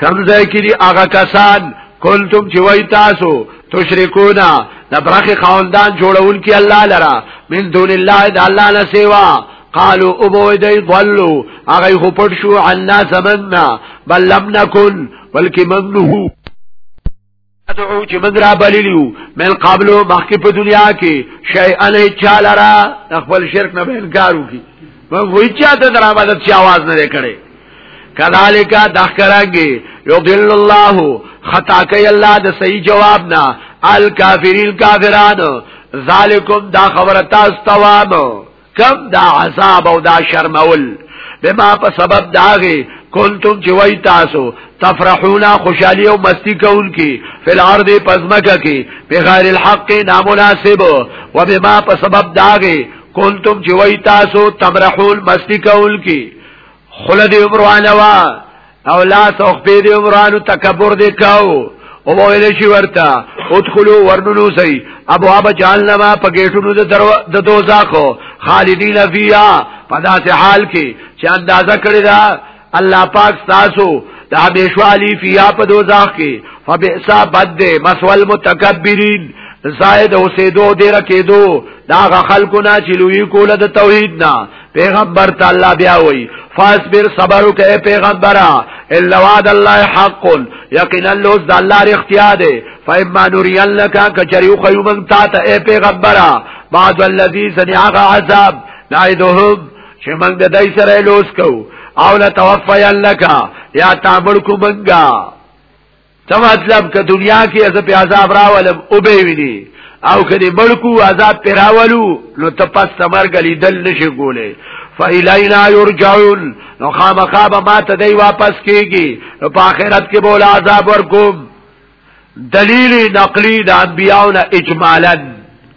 کم ځای کې دي هغه کسان کنتم چې وای تاسو تشرکونا د برخه خواندان جوړول کې الله لرا من دون الله د الله نه سیوا قالو ابو دی ضلوا هغه خو پټ شو عنا زمنا بل لم نكن بلکې ممنوه ادعو چې موږ را بللیو من قبل مخکې په دنیا کې شی ان چالرا خپل شرک نه انکار وکي موږ وی چا ته در عبادت چې आवाज نه کړي کذالک دخرګي یضل الله خطا کوي الله د صحیح جواب نه الکافرین کافرانو ذالکم دا خبره تاسو توانو کم دا عذاب او دا شرمول بما په سبب داغه کنتم چې وای تاسو تفرحونا خوشحالی او مستی کول کی فل ارض پزمکه کی په غیر الحق نامناسب و بما په سبب داغه کنتم چې وای تاسو تمرحول مستی کول کی خله دی عمرانه وا او لا سوخ په دی عمرانو تکبر دی کاو او ویل شي ورته ادخلوا ورنلو سي ابو ابا جهنم په گیټونو د درو د دوزاخو خالدین فیها پدا سه حال کې چې اندازه کړی دا الله پاک تاسو د همیشوالی فیها په دوزاخ کې فبئسا بد مسول متکبرین زائد اوسېدو ډیر کېدو دا خلکو نه چې لوی کوله د توحید نه پیغمبر تعالی بیا وی فاصبر صبر وکه پیغمبره الا وعد الله حق یقینا لوز د الله اختیار دی فإما نرينك کچریو خیو من تا ته اے پیغمبره بعد الذي سنعغ عذاب نعيدهم چې من د دای سره لوس کو او لا توفينك یا تعمل کو منګه څه مطلب که دنیا کې از په عذاب راولم او به ویني او کدی بلکو عذاب پر راولو نو ته پس تمرګ لیدل نشي ګولې فإلینا یرجعون نو خامخا به ما ته دی واپس کیږي نو په آخرت کې بوله عذاب ورکوم دلیل نقلی د انبیاء نه اجمالاً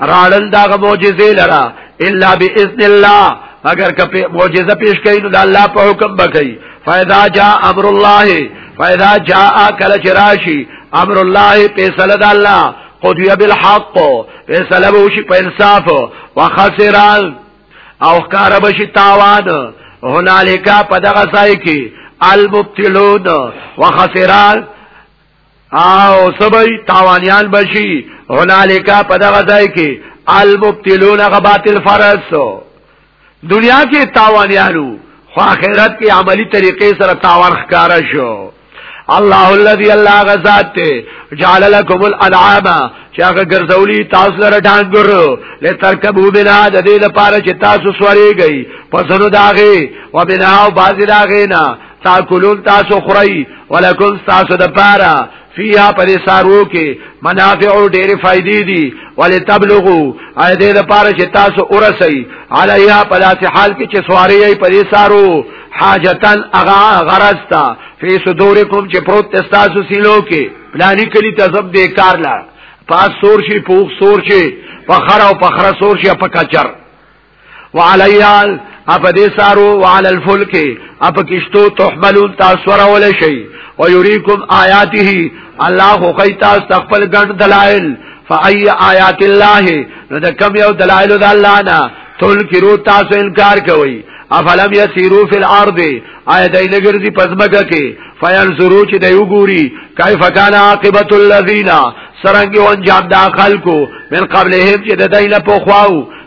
راړل دا غ معجزې لرا الا باذن الله اگر که معجزه پیش کړي نو د الله په حکم بکړي فاذا جاء امر الله فاذا جاء کل چراشی امر الله فیصله د الله قضی بالحق فیصله وشي په انصاف وخسران او خکار بشي تاوان هنالک په دغه ځای کې المبتلون وخسران او سبای تاوانیان بشي هنالک په دغه ځای کې المبتلون غباطل فرس دنیا کې تاوانیانو خو آخرت کې عملی طریقې سره تاوان ښکارا شو الله الذي الله غزاد ته جعل لكم الانعام چې هغه ګرځولي تاسو لره ډانګر لترکبو بنا د دې لپاره چې تاسو سوريږئ پسونو داغه و بنا او باز داغه نه تاکلون تاسو خوري ولکم تاسو د پاره فیها پر سارو کې منافع او ډېر فائدې دي ولې تبلغو اې دې لپاره چې تاسو اورسي علیا پلاس حال کې چې سواری یې پر سارو حاجتن اغا غرض تا فی صدورکم چې پروت تاسو سینو کې پلانی کلی تزب دې کار لا پاس سور شي پوخ سور شي پخره او پخره سور شي په کچر وعلیال اپ دې سارو وعلى الفلك اپ کشتو تحملون تاسو راول شي او یریکم آیاته الله خو کوي تاسو تخپل ګڼ دلایل فای آیات الله نو د کم یو دلایل د الله نه تول کیرو تاسو انکار کوي افلم یسیرو فی الارض آیا دای نګرځي پزماګه کې فینظرو چې دی وګوري کیف کان عاقبت الذین سرنګ وان جام دا خلکو من قبلهم چې د دای له پخواو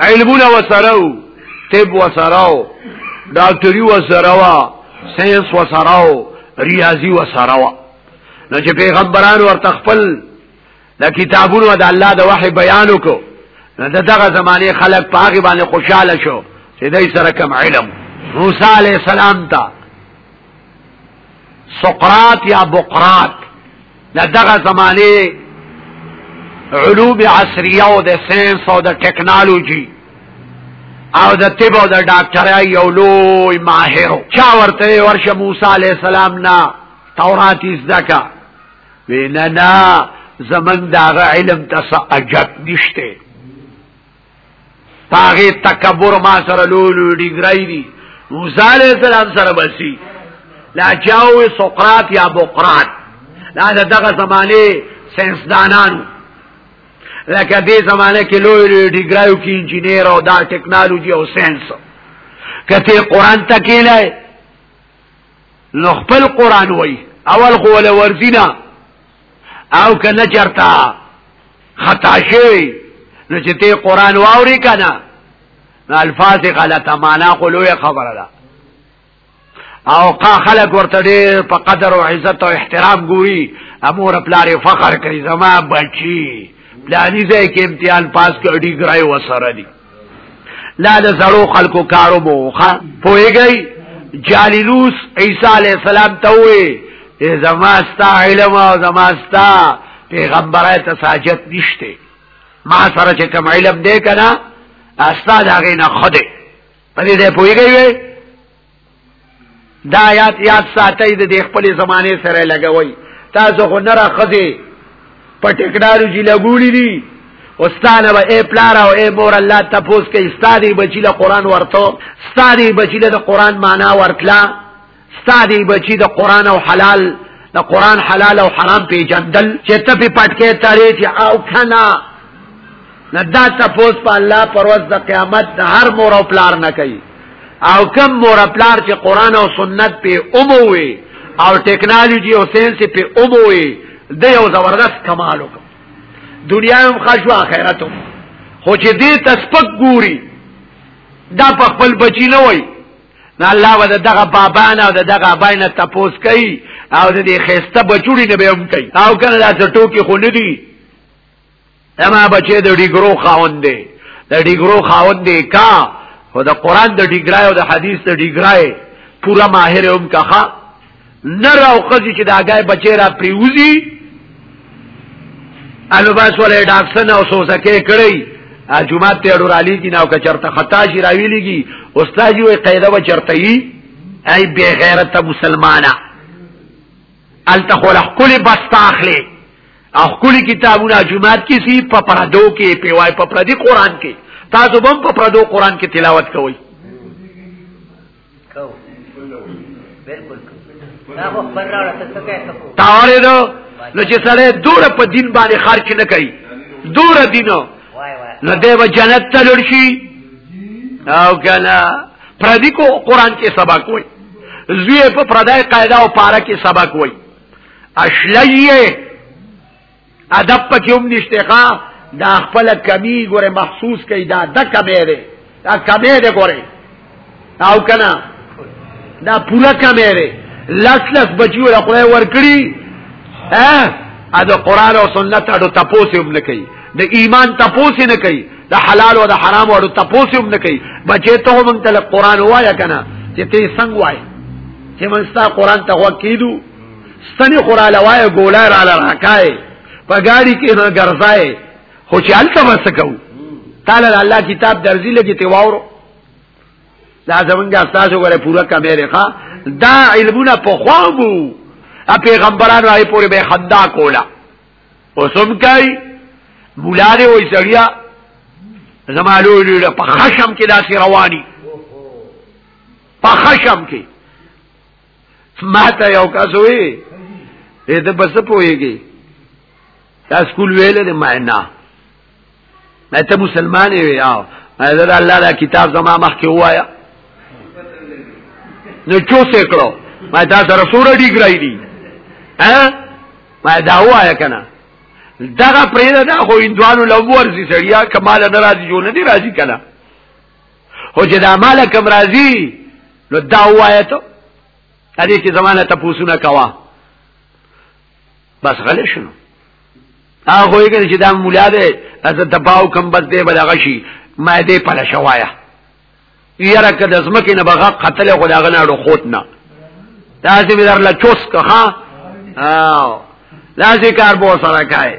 علمونه وسره وو طب وسره وو ډاکټري وسره وو ساينس وسره وو ریاضي وسره وو نو چې پیغمبران ورته خپل د کتابونو د الله د وحي بیان وکړو نو دغه زمانه خلک په هغه باندې خوشاله شو چې دای سره کم علم موسی عليه السلام ته سقراط یا بقراط دا دغه زمانه علوم عصریه او د ساينس او د ټکنالوژي او د طب او د ډاکټرۍ یو لوی ماهر چا ورته ورشه موسی عليه السلام نه تورات زده کا وینا نه زمنګ داغه علم ته اجت نشته پاغه تکبر ما سره لولو ډیګرای دی موسی علیہ السلام سره بسی لا چاو سقراط یا بقراط دا دغه زمانه ساينسدانانو لکه دې زمانه کې لوی لوی ډیګرایو کې انجینیر او دا ټیکنالوژي او ساينس کته قران ته کېلای نو خپل قران وای اول خو ول ورزینا او کنه چرتا خطا شوی نو چې ته قران واوري کنه نو الفاظ غلطه معنا خو لوی خبره ده او قا خلق ورته ډېر په قدر او عزت او احترام ګوري امور پلار فخر کوي زما بچي پلاني ځای کې امتحان پاس کړي ګرای وسره دي دا د زړو خلکو کارو بوخه پوهیږي جالینوس عیسی علی السلام ته وې زما ستا علم او زما ستا پیغمبره ته ساجت نشته ما سره چې کوم علم دی کنه استاد هغه نه خده په دې پوهیږي دا آیات یاد ساتي د خپل زمانه سره لګوي تاسو خو نه راخذي په ټیکدارو جی لګولې دي استانه به اے پلار او اے مور الله تپوس کې استادی بچی له قران ورته استادی بچی له قران معنا ورتلا استادی بچی د قران او حلال د قران حلال او حرام پیجندل چې ته په پټکې تارې چې او کنا نه دا تپوس په الله پروز د قیامت د هر مور او پلار نه کوي او کم مور او پلار چې قران او سنت په اوموي او ټیکنالوژي او ساينس په اوموي د یو زبردست کمال وکړ دنیا هم خشو آخرت هم خو چې دې تسپک ګوري دا په خپل بچی نه وای نه الله و دغه بابا نه او دغه بای نه تپوس کوي او د دې خسته بچوړي نه به هم کوي او کنه دا ټوکی خو نه دی اما بچې د ډیګرو خاوند دی د ډیګرو خاوند دی کا او د قران د ډیګرای او د حدیث د ډیګرای پورا ماهر هم کاخه نر او قضی چې دا غای بچی را پریوزی الو باس ولې ډاکسن او سوسکه کړی جمعه ته ډور علی کی ناو کچرته خطا شي راویلږي استاد یو قاعده و چرته ای ای بی غیرت مسلمانه الته خلق کلی بس تاخلی اخکلی کتابونه جمعات کې سي په پردو کې په وای په پردي قران کې تاسو هم په پردو قران کې تلاوت کوئ کو بالکل دا خو خبر راړه ته څه کوي تاوره نو نو چې سره دور په دین باندې خرچ نه کوي دور دینو نو دیو جنت ته لور شي او کنه پردي کو قران کې سبق وای زوی په پردای قاعده او پارا کې سبق وای اشلیه ادب پکې هم نشته ښا دا خپل کمی ګوره محسوس کړي دا د کمی دی دا کمی دی ګوره او کنه دا پورا کمی دی لس لس بچیو له خدای ورکړي ا د قران او سنت اډو تپوس هم نه کوي د ایمان تپوس نه کوي د حلال او د حرام او تپوس هم نه کوي بچې ته هم تل قران وایا کنه چې ته څنګه وای چې من ستا قران ته وکیدو ستنی قران لوای ګولای را لراکای په ګاډي کې نه ګرځای خو چې الته وسکو تعالی الله کتاب درځي لګي ته واورو دا زمونږه استاد وګوره پورا کمره ښا دا علمونه په خوابو ا پیغمبرانو راي پورې به خندا کولا اوسم کوي مولا دې وای سړیا زما لوی لوی په خشم کې داسې رواني په خشم کې ما ته یو کس وی دې ته بس پويږي تا سکول ویل نه ما نه ته مسلمان یې یاو دا الله دا کتاب زما مخ کې وایا نو چوسې کړو ما دا سره سوره ډیګرای دي ها ما دا وایا کنه دغه پرېدا دا خو اندوانو لوور سي سړیا کمال ناراضي جو نه دي راضي کړه هو چې دا مال کم راضي نو دا وایا ته دې کې زمانه ته پوسونه کوا بس غلې شنو هغه یې کړي چې دا مولا دې از دباو کم بس دې بلغه شي ما دې پله شوایا یره کده زمکه نه بغا قتل خدا غناړو خوت نه تاسو به درله چوس که ها او لاسي کار بو سره کای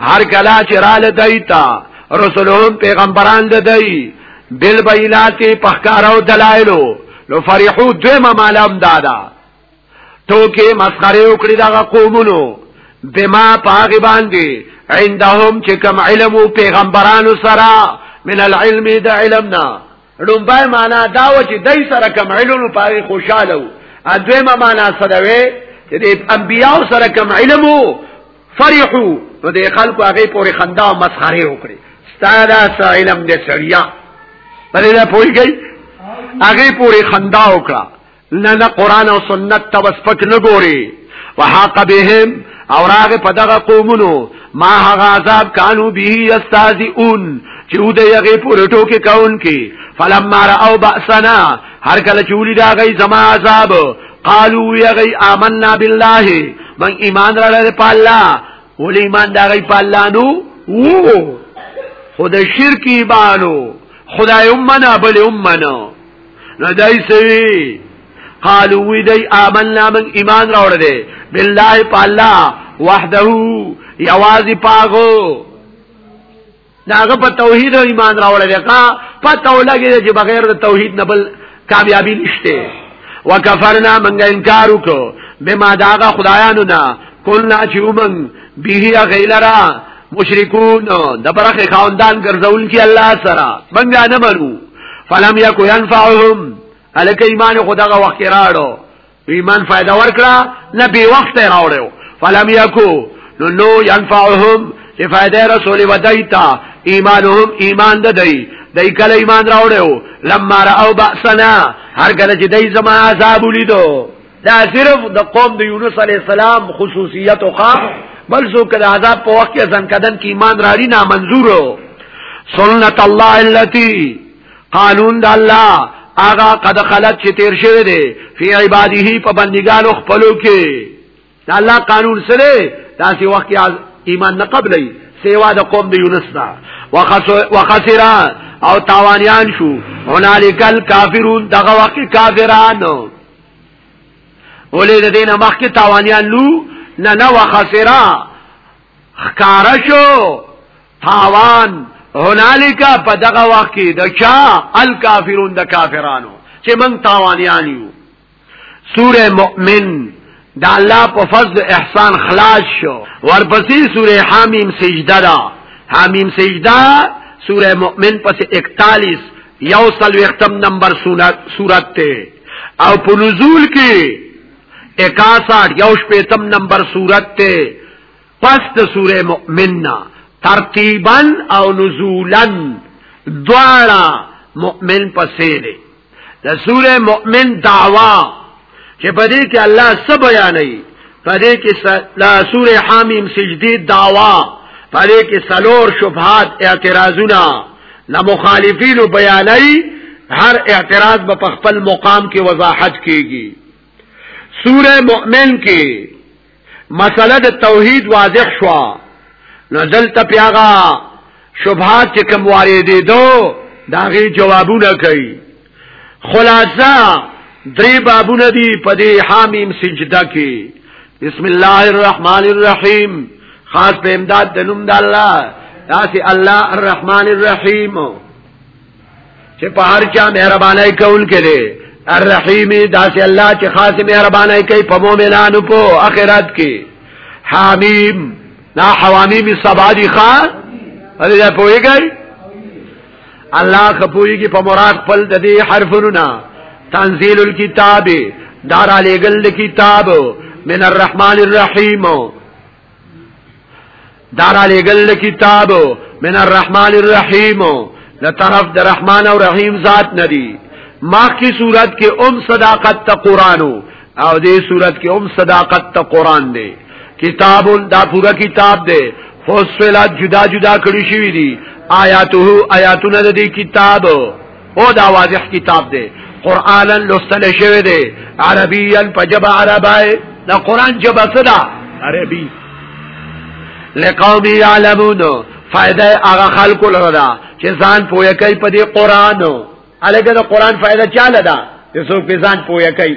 هر کلا چې را لدای تا رسولهم پیغمبران لدای بل بینات پخکارو دلایلو نو فرحو دویمه معلوم دادا ټوکې مسخره وکړي دغه قومونو بما پاغي باندې عندهم چې کوم علم او پیغمبرانو سره من العلم د علمنا لومبای معنا دا و چې دای سره کوم علم او پاغي خوشاله وو ادویمه معنا سره وي چې د انبیاو سره کوم علم او فرحو نو د خلکو هغه پورې خندا او مسخره وکړي ستاده سائلم دې سړیا بلې دا پويږي هغه پورې خندا وکړه نه نه قران او سنت ته وسپک نه ګوري وحاق بهم او راغه په دغه قومونو ما هغه عذاب کانو به یستازئون چې و دې هغه پورې ټوکې کاون کې فلما را او باسنا هر کله چې ولید هغه زما عذاب قالو یا غی آمنا بالله من ایمان را لري په الله ول ایمان دا غی په الله نو وو خود شرک ایمانو خدای امنا بل امنا نو دای سوی قالو وی دی آمنا من ایمان راوړ دی بالله په الله وحده یوازې پاغو داغه په توحید او ایمان راوړل کا پته ولګی چې بغیر د توحید نه بل کامیابی نشته وکفرنا منګ انکار وکړو بما داغه خدایانو نه کولنا چې ومن به غیلرا مشرکون د برخه خاندان ګرځول کی الله سره منګا نه منو فلم یکو ينفعهم الک ایمان خدغه وخت راړو ایمان فائدہ ورکړه نه بي وخت راوړو فلم یکو نو نو ينفعهم چې فائدہ رسول ودایتا ایمانهم ایمان ددای دای کله ایمان راوړو لما راو باسنا هر کله چې دای زما عذاب ولیدو دا صرف د قوم د یونس علی السلام خصوصیت او خاص بل څو کله عذاب په وخت کې ځن کدن کې ایمان راړي نه منزورو سنت الله التي قانون د الله هغه قد خلت چې تیر شوی دی فی عباده په بندګانو خپلو کې دا الله قانون سره داسې وخت کې ایمان نه قبلې سیوا د قوم د یونس دا وخسرا او تاوانیان شو هنالکل کافرون دغه وخت کافرانو ولې د دینه مخکې تاوانیان لو نه نه وخسرا خکاره شو تاوان هنالک په دغه وخت کې د چا الکافرون د کافرانو چې موږ تاوانیان یو سوره مؤمن د الله په فضل احسان خلاص شو ورپسې سوره حمیم سجده دا حمیم سجده سوره مؤمن پس 41 یو سلو اختم نمبر سورت ته او په نزول کې 61 یو شپیتم نمبر صورت ته پس د سوره مؤمن ترتیبا او نزولا دواړه مؤمن پسې دی د سوره مؤمن دعوا چې په دې کې الله څه بیانوي په دې کې د سوره حامیم سجدي دعوا په دې کې سلور شبهات اعتراضونه د مخالفینو بیانوي هر اعتراض به په خپل مقام کې وضاحت کیږي سوره مؤمن کې مسله د توحید واضح شو نو دلته پیاغا شبهات چې کوم واردې دو دا غي جوابونه کوي خلاصہ درې بابونه دي په دې حامیم سجده کې بسم الله الرحمن الرحیم خاص په امداد د نوم د الله تاسو الله الرحمن الرحیم چې په هر چا مهرباني کول کړي الرحیم داسې الله چې خاص مهرباني کوي په مؤمنانو په آخرت کې حمیم نا حوامیم سبا دي ښا دې دا پويږي الله خپويږي په مراد خپل د دې حرفونو نه تنزيل الكتاب دار علی گل کتاب من الرحمن الرحیم دارا لګل کتاب من الرحمن الرحیم له طرف د رحمان او رحیم ذات ندی مخ کی صورت کې ام صداقت ته قران او دې صورت کې ام صداقت ته قران دی کتاب دا پورا کتاب دی فصلات جدا جدا کړی شوی دی آیاته آیاتونه د دې کتاب او دا واضح کتاب دی قرانا لوستل شوی دی عربیا په جبه عربای دا قران جبه صدا عربی لقوم یعلمون فائدہ هغه خلکو لره دا چې ځان پوهه کوي په دې قران الګا دا قران فائدہ چاله ده چې څوک ځان پوهه کوي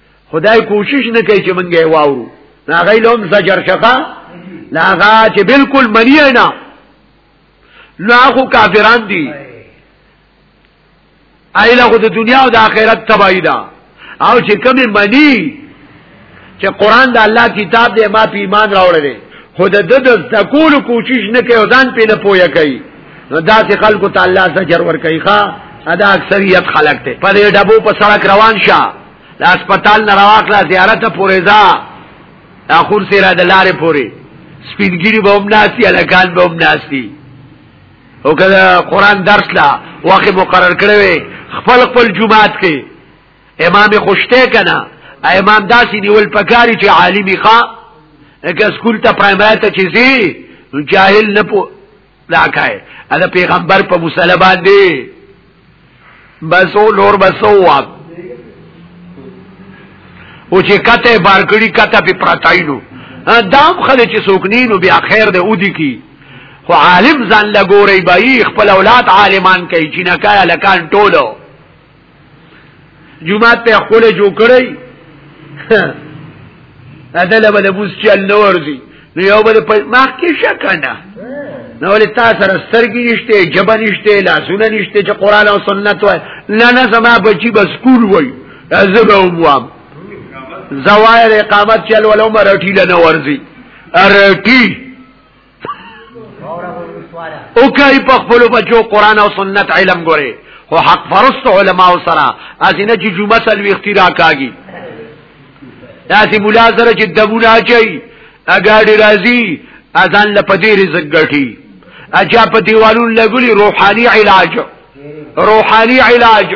خدای کوشش نه کوي چې مونږه واورو نه غي لوم زجر شقا لا غا چې بالکل منی نه نو هغه کافران دي ایله خو د دنیا او د آخرت تبعی ده او چې کمی منی چې قران د الله کتاب دی ما په ایمان راوړل دي خو د د تکول کوشش نه کوي ځان په نه پوهه کوي نو دا چې خلکو ته الله سجر ور کوي ښا ادا اکثریت خلق ته پر ډبو په سړک روان شه د هسپتال نه راواخله زیارت پورې ځه دا خور سره د لارې پورې سپینګیری به هم ناسي الکان به هم ناسي او کله قران درس لا واخه مقرر کړی خپل خپل جمعات کې امام خوشته کنا امام داسې نیول پکاري چې عالمي ښا لکه سکول ته پرایمری ته چې زی جاهل نه پو دا کای دا پیغمبر په مصلی باندې بسو نور بسو واب او چې کته بارکړي کته په پراتاینو دام خله چې سوکنینو بیا خیر ده اودي کی خو عالم ځان لګوري بای خپل اولاد عالمان کوي چې نه کای لکان ټولو جمعات ته خپل جوړ کړی اته له بل بوس چل نو ورځي نو یو بل په مخ کې شکنه نو ولې تا سره سترګې نشته جبه نشته لاسونه نشته چې قران او سنت وای نه نه زما بچي بس کول وای زبه ووام زوایر اقامت چل ولو مرټی لنه ورځي ارټی او کوي په خپل بچو قران او سنت علم ګوري او حق فرست علما او سره ازینه چې جمعه سل وختي راکاږي داسې مولا سره چې دمونه اچي اګاډي راځي اذان لپدې رزق ګټي اجا په دیوالو لګولي روحاني علاج روحاني علاج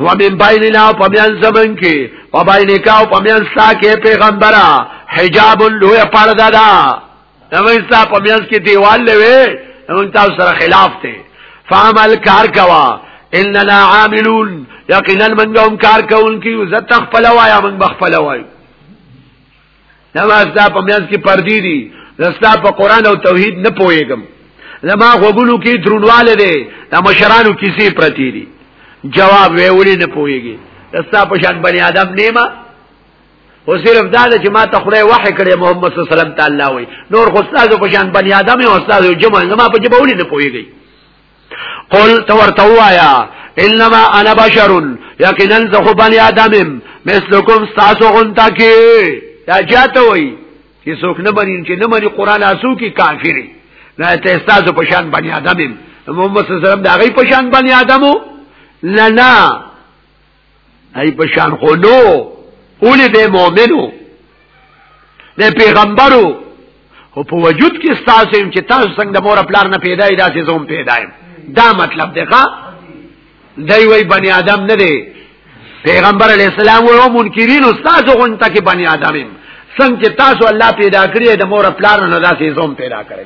و من بیننا او پمیان زمن کې و بینکا او پمیان ستا کې پیغمبره حجاب لوی پرده ده زمون ستا پمیان کې دیوال لوي زمون تاسو سره خلاف ته فعمل کار کوا اننا عاملون یقینا من هم کار کوونکی عزت خپل وایا من بخپل وایو نماز دا په میاز کې پردي دي زستا په قران او توحید نه پويګم زما غوګونو کې درونواله دي د مشرانو کیسې پرتی دي جواب وی وړي نه پويږي زستا په شان بني آدم نیمه او صرف دا چې ما ته خدای وحی کړی محمد صلی الله علیه وسلم تعالی وي نور خو استاد په شان بني آدم او استاد جمع زما په جبولي نه پويږي قل تو ورته وایا انما انا بشر یقینا زه خو بنی آدمم مثلکم تاسو غونتا کې دا چاته وای چې څوک نه بنین چې نه مني قران اسو کې کافری نه ته تاسو په شان بنی آدمم محمد صلی الله علیه وسلم دا غي په شان بنی آدمو لنا ای په شان خو نو اولی دی مومنو دی پیغمبرو او په وجود کې ستاسو هم چې تاسو څنګه د مور پلار نه پیدا یې داسې زوم پیدا یم دا مطلب دی ښا دی وای بنی آدم نه دی پیغمبر علی السلام و منکرین استاد غون ته کې بنی آدم څنګه تاسو الله پیدا کړی د مور پلار نه داسې زوم پیدا کړی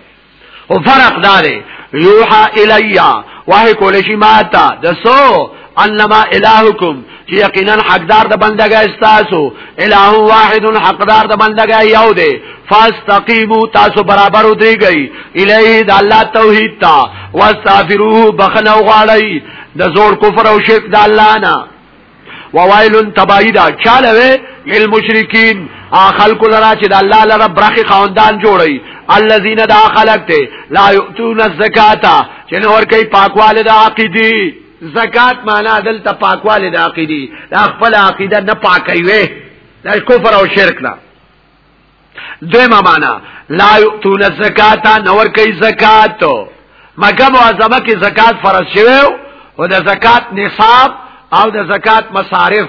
او فرق داره یوحا الیا وحی کول شي ما ته د سو انما الهکم چې یقینا حقدار د بندګا استاسو الہ واحد حقدار د بندګا یو دی فاستقیمو تاسو برابر ودیږئ الیه د الله توحید تا واستغفروه بخنه غواړئ د زور کفر او شرک د الله نه وویلن تبایی دا چاله وی للمشرکین خلق لرا چې د الله لره برخي خواندان جوړي الذين دا خلق ته لا يؤتون الزکات چې نور کوي پاکواله د عقيدي زکات معنا دلته پاکواله د عقيدي د خپل عقيده نه پاکوي د کفر او شرک نه دویمه معنا لا یؤتون الزکات نور کوي زکات مګر معظمه کې زکات فرض شوی او د زکات نصاب او د زکات مصارف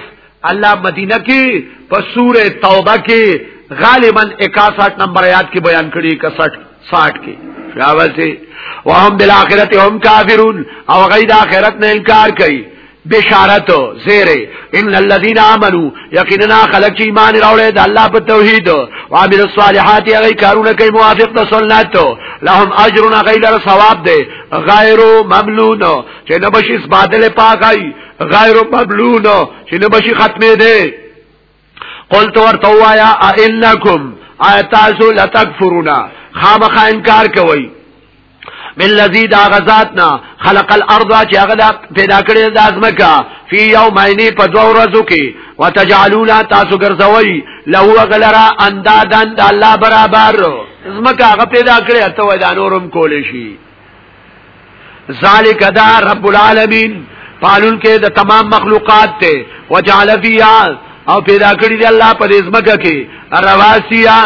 الله مدینه کې په سوره توبه کې غالبا 61 نمبر آیات کې بیان کړی 61 60 کې شاوته وهم بالاخره هم کافرون او غید اخرت نه انکار کوي بشارت زیر ان الذين امنوا یقینا خلق چې ایمان راوړل د الله په توحید او عامل الصالحات هغه کارونه کوي موافق د سنت لهم اجرنا غیر ثواب دی غیر مملون چې نه بشي سبادل پاکای غیر مملون چې نه بشي ختمه دی قلت ورته وایا انکم اتاسو لتکفرون خامخا انکار کوي من لذي دا غزاتنا خلق الارض چې هغه پیدا کړی د ازمکا فی یومین په دوه ورځو کې وتجعلون تاسو ګرځوي له غلرا اندادن د الله برابر ازمکا هغه پیدا کړی ته وای دا نورم کول شي ذالک دا رب العالمین پالون کې د تمام مخلوقات ته وجعل فیها او پیدا کړی دی الله په دې ځمکه کې رواسیا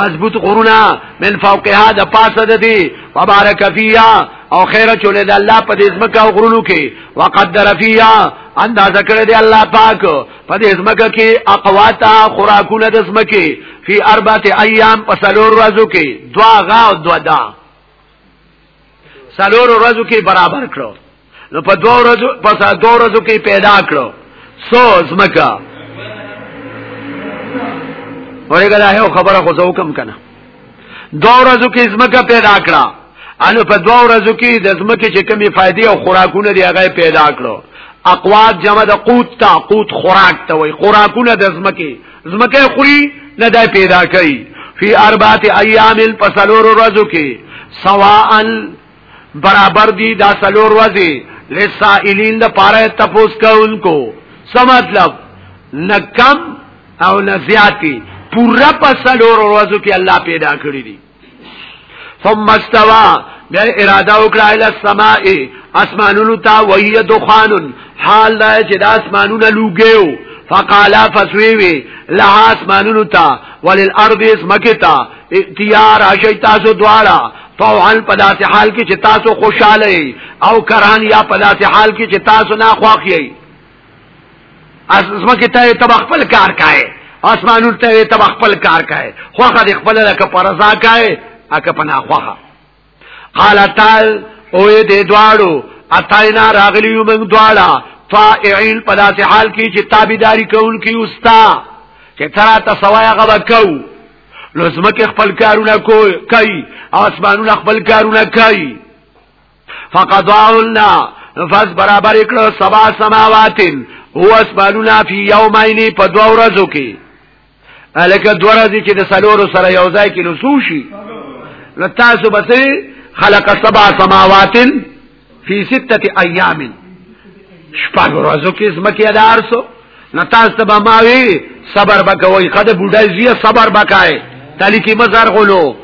مضبوط غرونه من فوقها د پاسه د دې وبارک فیها او خیر چولې د الله په دې ځمکه او غرونو کې وقدر فیها انداز کړی دی الله پاک په دې ځمکه کې اقواتا خوراکونه د ځمکه فی اربعه ایام په سلور ورځو کې دوا غا او دوا دا سلور ورځو کې برابر کړو نو په دوه ورځو په دوه ورځو کې پیدا کړو سو زمکا ورګه دا یو خبره خو زو کم کنه دوه ورځو کې زمکا پیدا کړه انو په دوه ورځو کې د زمکه چې کمی فائدې او خوراکونه دی هغه پیدا کړو اقوات جمع د قوت تا قوت خوراک ته وای خوراکونه د زمکه زمکه خوري نه دا پیدا کوي فی اربعه ایام پسلور ورځو کې سواء برابر دي دا سلور ورځې لسائلین د پاره تپوس کوونکو څه مطلب نه کم او نه زیاتی پورا پسلور ورځو کې الله پیدا کړی دي ثم استوى بیا اراده وکړه ال السماء اسمانونو ته وهي دخان حال دا چې د اسمانونو لوګیو فقالا فسویوی لها اسمانونو تا وللارض اسمکتا اتیار اشی تاسو دوارا طوعن پداس حال کی چه تاسو خوشحالی او کران یا پداس حال کی چه تاسو ناخواقی اسمه کې ته تب خپل کار کاې اسمانو ته تب خپل کار کاې خوخه د خپل لکه پرزا کاې اکه پنا خوخه قال تعال او دې دواړو اتاینا راغلیو موږ دواړه طائعين په داسې حال کې چې تابعداري کوونکي اوستا چې ترا ته سوایا غوا کو لزمکه خپل کارونه کوي کوي اسمانونه خپل کارونه کوي فقضاهن فز برابر کړو سبا سماواتن هو اسمانونا فی یومین په دو ورځو کې الکه دو ورځې چې د سلورو سره یو ځای کې لسوشي لتاسو بسې خلق سبا سماواتن فی سته ایام شپږ ورځو کې زمکه دار سو نه تاسو ته به ما وی صبر وکوي خدای بوډای زیه صبر وکای تلی کی مزار غلو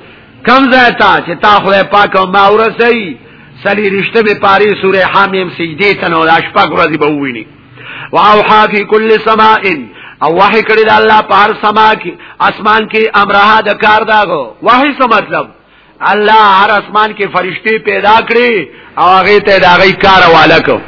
کم ځای تا چې تا خدای پاک او ما ورسي سلی رشته به پاری سوره حامیم سجده ته نو لاش پاک ورځي به ویني واوحا فی کل سماء او وحی کړی د الله په هر سما کې اسمان کې امرها د کار داغو وحی څه مطلب الله هر اسمان کې فرشتي پیدا کړې او هغه ته دا غي کار والا کو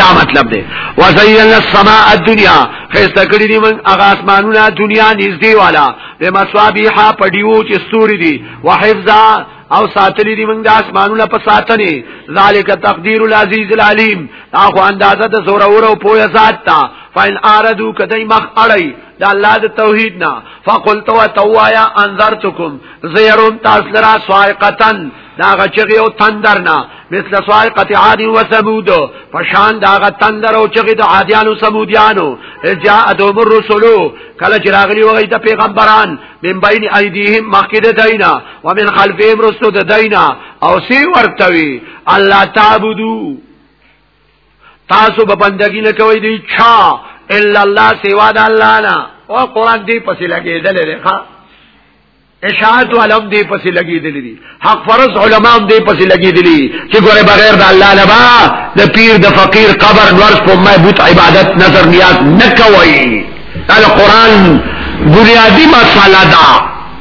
دا مطلب دی وزینا السماء الدنيا خسته کړی دی من هغه اسمانونه دنیا نږدې والا به مصابيحه پډیو چې ستوري دي وحفظا او ساتلی دی موږ د اسمانونو په ساتنې ذالک تقدیر العزیز العلیم اخو اندازه د زور اور او پوهه ذات تا فین اردو کدی مخ اړی د الله د توحید نه فقلت وتوایا انذرتکم زیرون تاسو لرا سوائقتن داغه چغي او تندر نه مثل سوائقت عاد و ثمود فشان داغه تندر او چغي د عادیان او ثمودیانو جاء دوم الرسل کله چې راغلي وغي د پیغمبران من بین ایدیهم مخکده دینا ومن خلفهم رسل د دینا او سی ورتوي الله تعبدو تاسو به بندگی نه کوي دی چا الا الله سوا د الله نه او قران دی پسې لګېدل لري ها اشاعت علم دی پسې لګېدل دي حق فرض علما هم دی پسې لګېدل دي چې ګوره بغیر د الله نه با د پیر د فقیر قبر ورس په معبود عبادت نظر نیاز نه کوي دا قران بنیادی مساله ده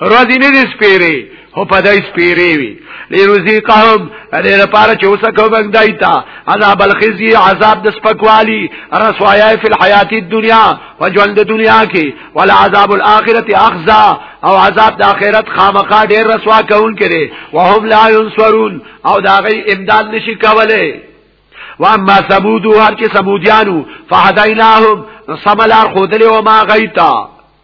روزی نه دي سپیری خو په دای سپیری وي لروزی قوم دې لپاره چې اوسه کوم دای تا عذاب الخزي عذاب د سپکوالی رسوایا فی الحیات الدنیا وجوند دنیا کې ولا عذاب الاخرته اخزا او عذاب د اخرت خامخا ډیر رسوا کون کړي وهم لا ينصرون او دا غي امداد نشي کوله واما ثمود هر کې ثمودیانو فهدیناهم سملار خودلی و ما غیتا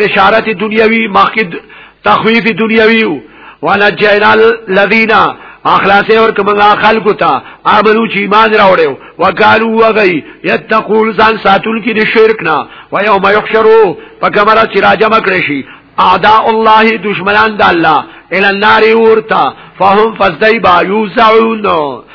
بشارت دنیوی مخکې تخویف دنیوی ونجینا الذین اخلاصه ور کومه خلکو ته امنو چې ایمان راوړیو وکالو وغی یتقول ځان ساتل کې د شرک نه و یوم یحشرو په کمره چې راجم کړی شي اعداء الله دشمنان د الله ال النار ورتا فهم فزدای با یوزعون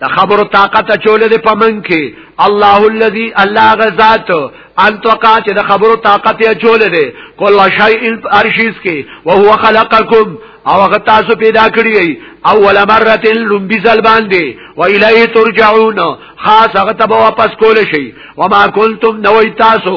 د خبر طاقت چولې د پمن کې الله الذي الله غزاد انت قات د خبر طاقت چولې دې کول شی ارشیز کې او هو خلقکم او هغه تاسو پیدا کړی ای اول مره لومبي ځل باندې و الیه ترجعون خاص هغه ته واپس کول شي وما کنتم نوې تاسو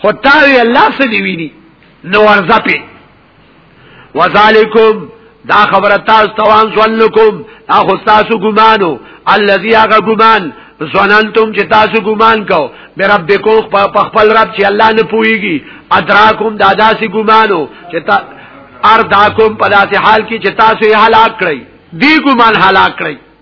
خو تاوی الله سدی ویني نو ورځه په وذالکم دا خبره تاسو توان ځلکم اخو تاسو ګمانو الذي هغه ګمان ځننتم چې تاسو ګمان کو به رب کو په خپل رب چې الله نه پويږي ادراکم دا داسې ګمانو چې تا ارداکم په داسې حال کې چې تاسو یې هلاک کړئ دی ګمان هلاک کړئ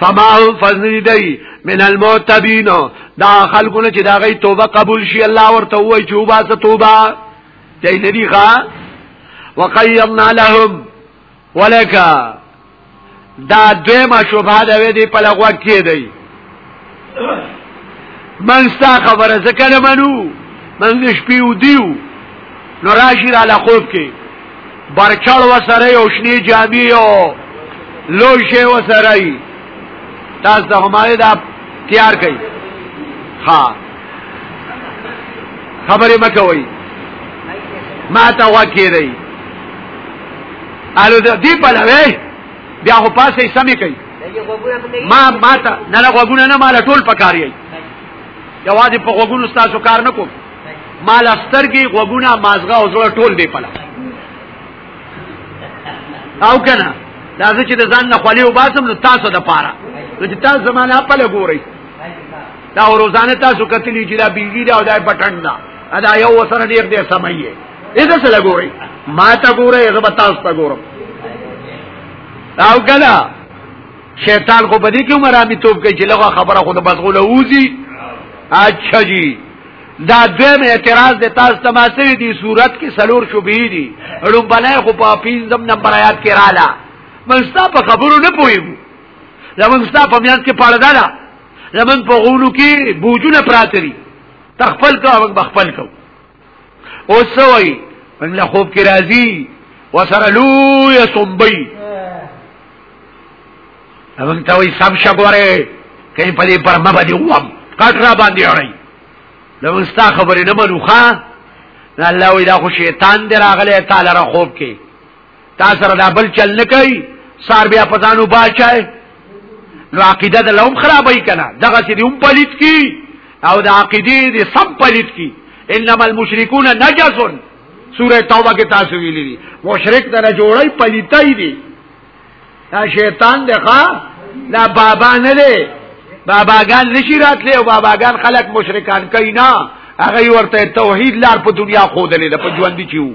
فما هم فضل دی من المعتبین دا خلقونه چې دا غي توبه قبول شي الله ورته وای چې وبا ته توبه دای نه دی ښا وقیمنا لهم ولکا دا دویمه شبهه ده وی دی په لغوه کې دی من ستا خبره ځکه نه منو من د شپې ودیو نو راشي را لخوب کې برچړ وسره او شنی جامې او لوشه وسره ای تاسو ته هماره دا تیار کړئ ها خبرې مکوئ ما ته وکی دی الو دې په لوي بیا خو پاسې سمې کوي ما ما ته نه نه غوګونه نه مال ټول پکار یی جوازي په غوګونو تاسو کار نه کوم مال سترګي غوګونه مازغه او زړه ټول دی پلا او کنه دا چې د ځان نه خولي وباسم نو تاسو د پاره نو چې تاسو زمانه په لګوري دا روزانه تاسو کتلی چې دا بیګی دا او دا بټن دا دا یو وسره ډیر ډیر سمایي اې دا څه لګوري ما ته ګوره زه به تاسو ته ګورم او کله شیطان خو بدی کې مرامي توپ کوي چې لغه خبره خو بس غو لوزي اچھا جی دا دویم اعتراض د تاسو تماسوي دي صورت کې سلور شوبې دي لومبلای خو په 15 نمبر آیات کې رااله منستا په خبرو نه پويګو زمون ستا په میان کې پړدا ده زمون په غولو کې بوجونه پراته دي تخپل کو او بخپل کو او سوي من له خوب کې راځي وسره لوی سمبي امن ته وي سم شګوره کله په دې پر مبه دی وم کټ را باندې اړای نو مستا خبرې نه منوخه الله وی دا خو شیطان دی راغلی تعالی را خوب کې تا سره دا بل چل نه کوي سار بیا پزانو باچای نو عقیده د لوم خرابای کنه دغه چې دی هم پلیت کی او د عقیده دې سب پلیت کی انما المشركون نجس سوره توبه کې تاسو ویلي دي مشرک د نه جوړي پلیتای دي دا شیطان دی ښا دا بابا نه دی باباګان نشی راتلی او باباګان خلق مشرکان کوي نه هغه ورته توحید لار په دنیا خودلې ده په ژوند کې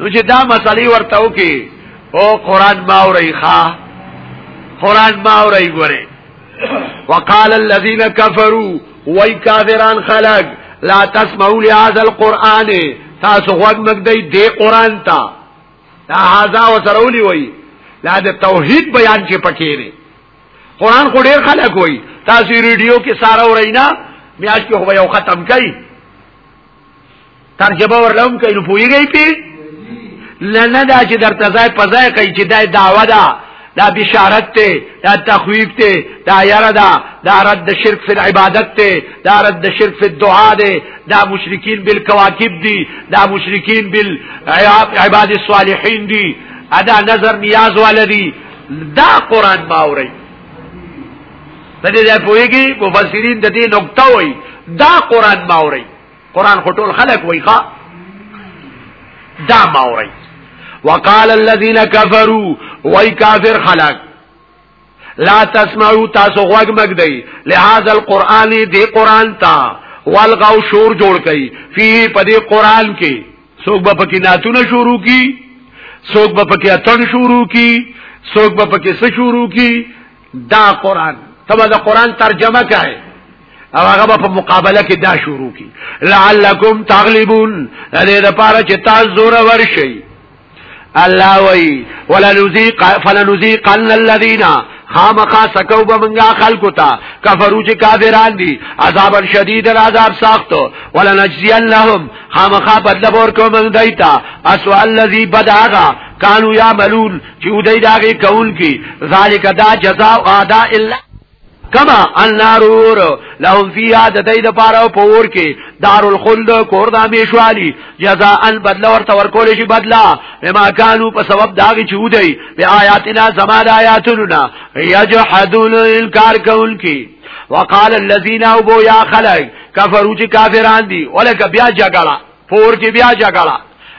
نو چې دا مسلې ورته وکي او قران ما اوري ښا قران ما اوري ګوره وقال الذين كفروا وای کافران خلق لا تسمعوا لهذا القران تاسو غوږ مګدی دی قران ته دا هاذا وسرولی وای لا د توحید بیان چې پکې نه قران خو ډیر خلک وای تاسو ریډیو کې سارا ورینا میاش کې هو یو ختم کړي ترجمه ورلوم کوي نو پويږي پی نه نه دا چې درته ځای په ځای کوي چې دا دعوه ده دا بشارت ته دا تخویب ته دا یره ده دا رد شرک فی العبادت ته دا رد شرک فی الدعاء ده دا مشرکین بالکواکب دي دا مشرکین بالعباد الصالحین دي ادا نظر نیاز والدی دا قران باوري د دې ځای پوهیږي مفسرین د دې نقطه وایي دا قران ماوري قران خټول خلق وایي ښا دا ماوري وقال الذين كفروا وای کافر خلق لا تسمعوا تاسو غوږ مګدی لهذا القران دی قران تا والغو شور جوړ کئ فيه پدې قران کې څوک به پکې ناتونه شروع کی څوک به پکې اتن شروع کی څوک به پکې څه شروع کی دا قران تبا دا قران ترجمه کوي او هغه په مقابله کې دا شروع کی لعلکم تغلبون دې لپاره چې تاسو زور ورشي الله وی ولنذيق فلنذيقن الذين خامخا سکو به منګه خلکو ته کفرو چې کافران دي عذاب شدید عذاب ساختو ولنجزينهم خامخا بدل ورکو من دایتا اسو الذي بدعا کانو یعملون چې ودی داغي کون کی ذالک دا جزاء ادا الا کما النار ور لهم فیها د دې د پاره په ور کې دار الخلد کور د امیشوالی جزاء بدل ورته ورکول شي بدلا بما كانوا په سبب داږي چې ودی به آیاتنا زماد آیاتنا یجحدون انکار کول کی وقال الذين ابو يا خلق كفروا چې کافران دي ولکه بیا جګړه پور کې بیا جګړه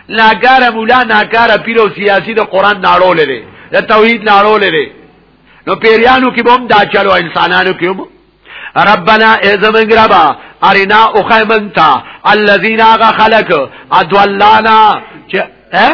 ناکاره مولا ناکاره پیر او سیاسی د قران ناړو لري د توحید ناړو لري نو پیریانو کې بم دا چلو انسانانو کې بم ربنا ازمن ربا ارینا اوخی منتا الذین آغا خلق ادوالانا چه اه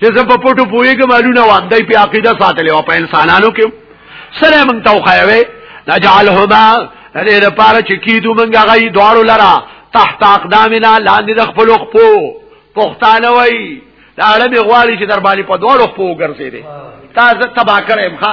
چې زه په پټو پوېګم مالونه وام دای په عقیده ساتلې او په انسانانو کې سره مونږ ته خوایوي نجعلهما دې لپاره چې کیدو مونږ غي دوړو لرا تحت اقدامنا لاندې د خپل خپو پښتانه وای دا اړه به غواړي چې در باندې په دوړو خپو ګرځې دي تاسو تبا کړم ښا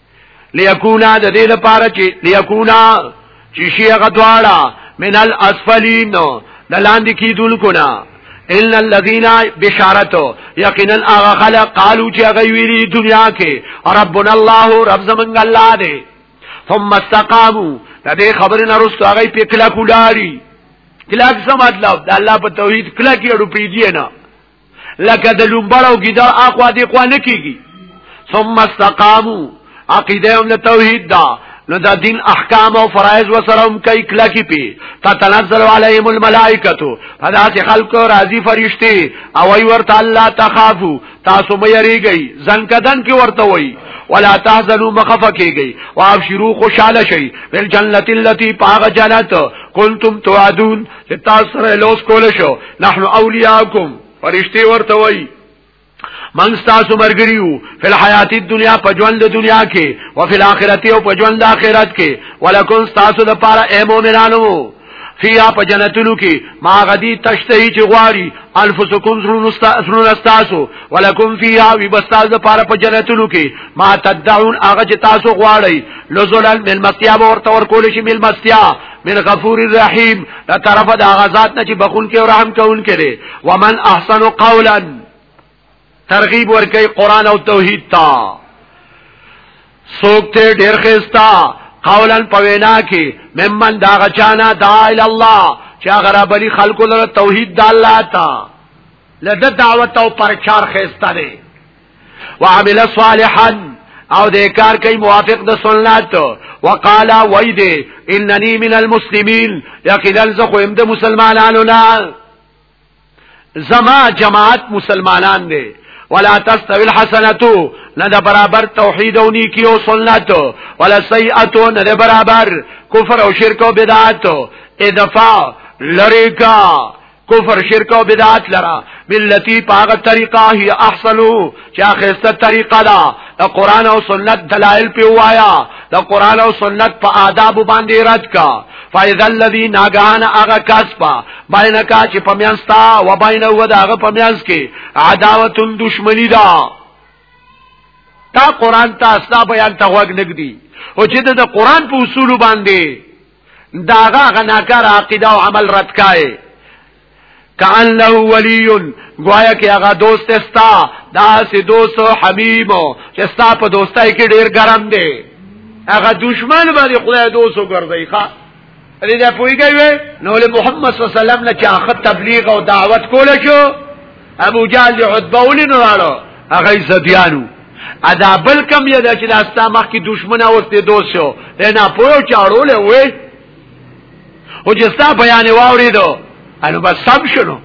ليكونا د دې لپاره چې ليكونا چې شي هغه دواړه من الاسفلين د لاندې کیدونکو نه ان الذين بشارتو یقینا هغه خلق قالو چې هغه ویلي دنیا کې ربنا الله رب زمنګ الله دې ثم استقاموا د دې خبرې نه رسو هغه په کلا کولاري کلا څه مطلب د الله په توحید کلا کې اړو پیډی نه لکه د لومبړ او ګیدړ اخوا دی خوا نه کیږي ثم استقامو عقیده هم د توحید دا نو دا دین احکام او فرایض وسره هم کوي کلا کی پی تتنزل علیهم الملائکه فذات خلق راضی فرشتي او ای ورته الله تخافو تاسو مې یریږي زنکدن کې ورته وای ولا تحزنوا مخفه کیږي وابشروا خوشاله شي بل جنت التي پاغ جنت کنتم توعدون چې تاسو سره لوس کول شو نحنو اولیاءکم فرشتي ورته وایي من ستاسو مرګریو فل حیات دنیا په ژوند د دنیا کې او فل آخرت او په ژوند د آخرت کې ولکن ستاسو د پاره اے مؤمنانو فیا په جنتونو کې ما غدی تشتهی چې غواړي انفسکم زرون استاسو ولکم فیا وی بستاز د پاره په جنتونو کې ما تدعون هغه چې تاسو غواړي لزلل مل مستیا ورته ورکول شي مل مستیا من غفور الرحیم دا طرف دا غزات نه چې بخون کې او رحم کون کړي ومن احسن قولا ترغیب ورکي قران او توحید تا سوک ته ډیر خستا قولا پوینا کې ممن دا غچانا دا ال الله چې هغه را بلی خلکو لره توحید د الله تا لده دعوت او پرچار خستا دی وعمل صالحا او د کار کوي موافق د سنت وقال ويد انني من المسلمين يقينا زخو هم د مسلمانانو نه زما جماعت مسلمانان دي ولا تستوي الحسنه نه د برابر توحید او نیکی او سنت ولا سیئه نه د برابر کفر او شرک او بدعت ادفع لریکا کفر شرک او بدعات لرا بلتی پاغه طریقه هي احسنو چې اخیسته طریقه دا د قران او سنت دلایل په وایا د قران او سنت په آداب باندې رد کا فاذا الذي ناغان اغه کسبا بینکا چې پمیانستا و بین و دا اغه پمیانس کې عداوت دشمنی دا تا قران ته استا بیان ته وګ نګدي او چې د قران په اصول باندې داغه غناکار عقیده او عمل رد کای کانه ولی گویا کې هغه دوست استا دا سي دوست حمیم چې ستا په دوستای کې ډیر ګرم دی هغه دشمن باندې خدای دوست وګرځي ښا دې دا پویږي نو له محمد صلی الله علیه وسلم نه چا خط تبلیغ او دعوت کول شو ابو جهل دی عتبه ولینو راړو هغه زدیانو ادا بل کم یې دا چې د استا مخ کې دشمنه اوسته دوسو نه پوه چاړو له وې او چې ستا بیان واوریدو انو بس سم شنو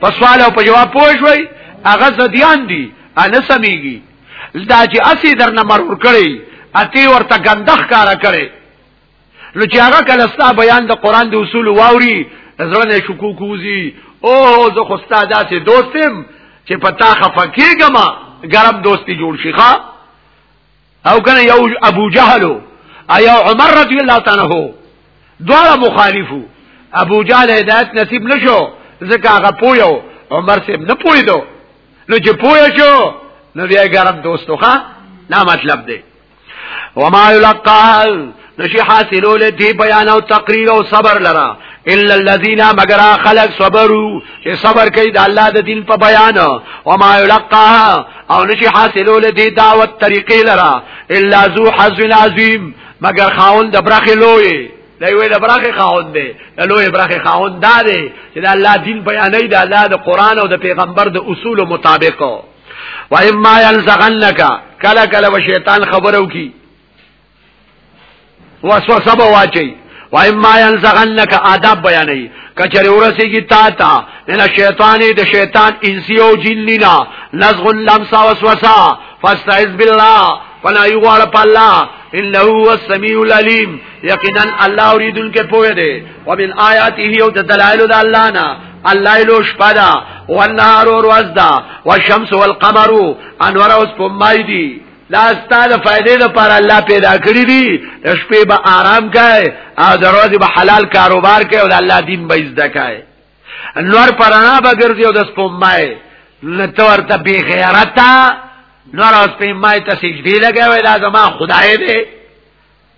په سوال او په جواب پوه شوي هغه زدیان دي انا سميږي دا چې اسی درنه مرور کړی اتی ورته غندخ کارا کړی نو چې هغه کله ستا بیان د قران د اصول واوري زړه نه شکوک وزي او زه خو ستا داسې دوستم چې پتا خفه کېږم ګرم دوستی جوړ شي ښا او کنه یو ابو جهل او یو عمر رضی الله تعالی عنہ دواړه مخالفو ابو جهل هدایت نصیب نشو ځکه هغه پویو عمر سیب نه پویدو نو چې پوی شو نو بیا ګرم دوستو ښا دا مطلب دی وما يلقاها نشي حاصلول دی بیان او تقریر او صبر لرا الا الذين مگر خلق صبروا چې صبر کوي د الله د دین په بیان او ما يلقاها او نشي حاصلول دی دعوت طریقې لرا الا ذو حظ عظیم مگر خاون د برخه لوی دا وی د برخه خاون دی د لوی برخه خاون دا دی چې د الله دین بیانې د الله د قران او د پیغمبر د اصول مطابق و اما ينزغنك کله کله و شیطان خبرو کی وسوسه به واچي و اما ينزغنك آداب بیانې کچره ورسیږي تا تا نه شیطان د شیطان انسی او جنینا نزغ لمسا وسوسه فاستعذ بالله فلا یغوار پلا انه هو السمیع العلیم یقینا الله اوریدونکو پوهه دی ومن آیاته او د دلایل د الله نه الله لو شپه ده او النهار ورځ ده والشمس والقمر انور اوس په مای دي دا ستاده فائدې لپاره الله پیدا کړی دي شپې به آرام کوي او دروازې به حلال کاروبار کوي او الله دین به زده کوي نور پرانا به ګرځي او د سپمای لته ورته بی غیرتا نور اوس په مای ته سجدي لګوي دا زما خدای دی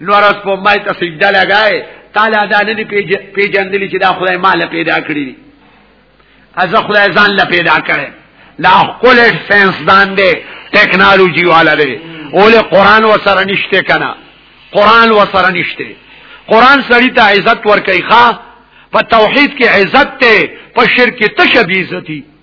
نور اس په مای ته سجده لګای تعالی دا نه دی پیجندلی چې دا خدای مال پیدا کړی دی از خدای ځان له پیدا کړي لا خپل ساينس دان دی ټیکنالوژي والا دی اول قران وسره نشته کنه قران وسره نشته قران سړی ته عزت ورکړي ښا په توحید کې عزت ته په شرک ته شبي عزتي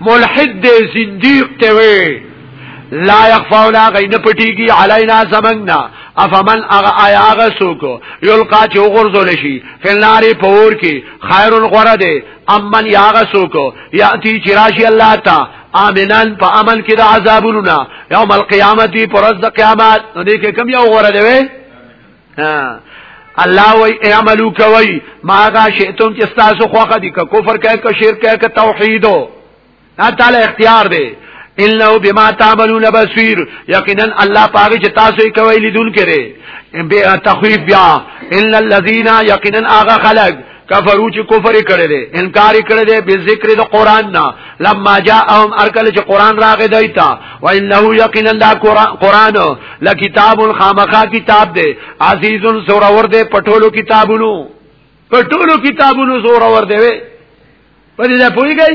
ملحد دې زنديق ته وي لا يخفونا غین پټیږي علینا زمنګنا افمن اغا آیا اغا سوکو یلقا چې وغورځول شي فلناری پور کې خیر غره دی امن یا اغا سوکو یاتی چې راشي الله تا امنان په امن کې د عذابونو یوم القیامت پر ورځ د قیامت نو دې کې کم یو غره دی ها الله وی اعملو کوي ماغه شئتم چې تاسو خوخه دي که کفر کوي که شرک کوي که توحید نه تعالی اختیار دی انه بما تعملون بصير یقینا الله پاګه چې تاسو کوي لیدون کړي به تخویف بیا ان الذين یقینا اغه خلق کفرو چې کفر کړي دي انکار کړي دي به ذکر د قران نه لما جاءهم ارکل چې قران راغی دی تا و انه یقینا دا قران لکتاب الخامخا کتاب دی عزیز سور اور دی پټولو کتابونو پټولو کتابونو سور اور دی په دې ځای پوری گئی